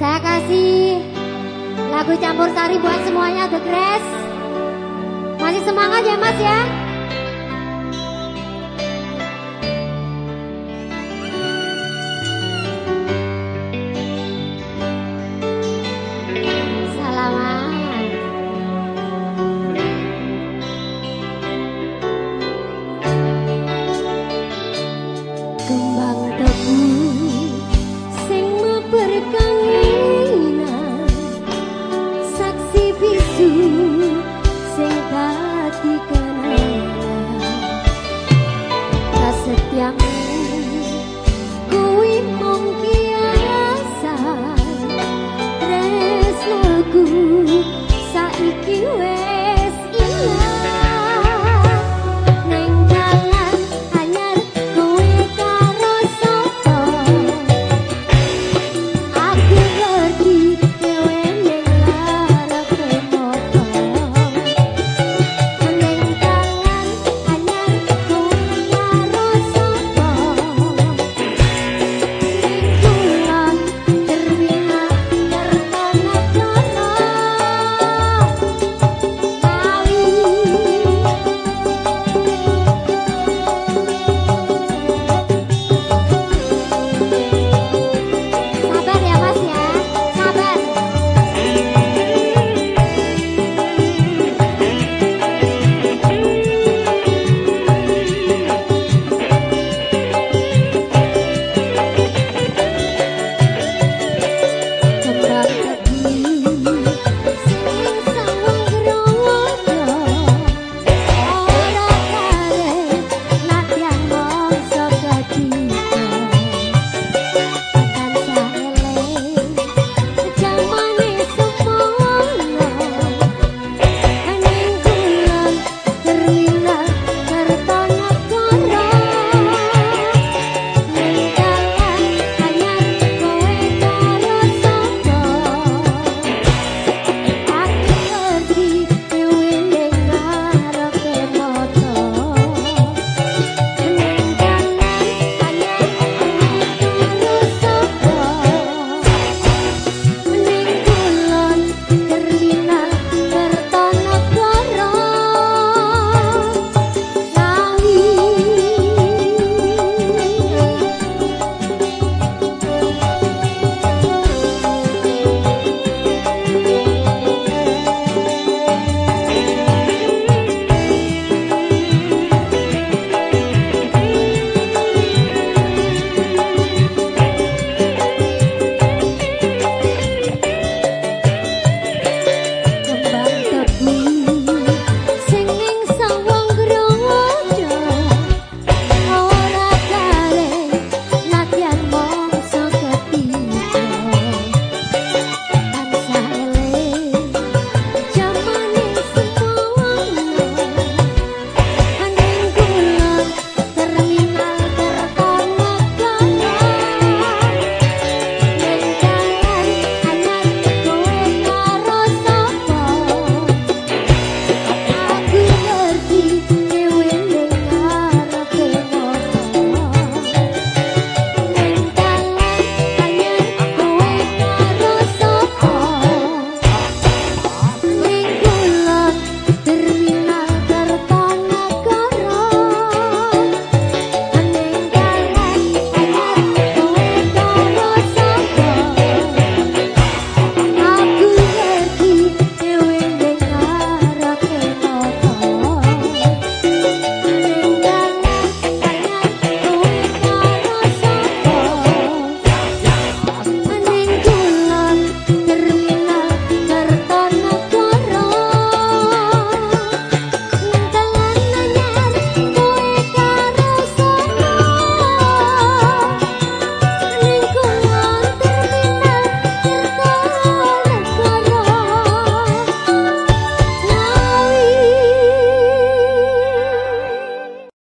Saya kasih lagu campur sari buat semuanya The Grace. Masih semangat ya Mas ya. Kembang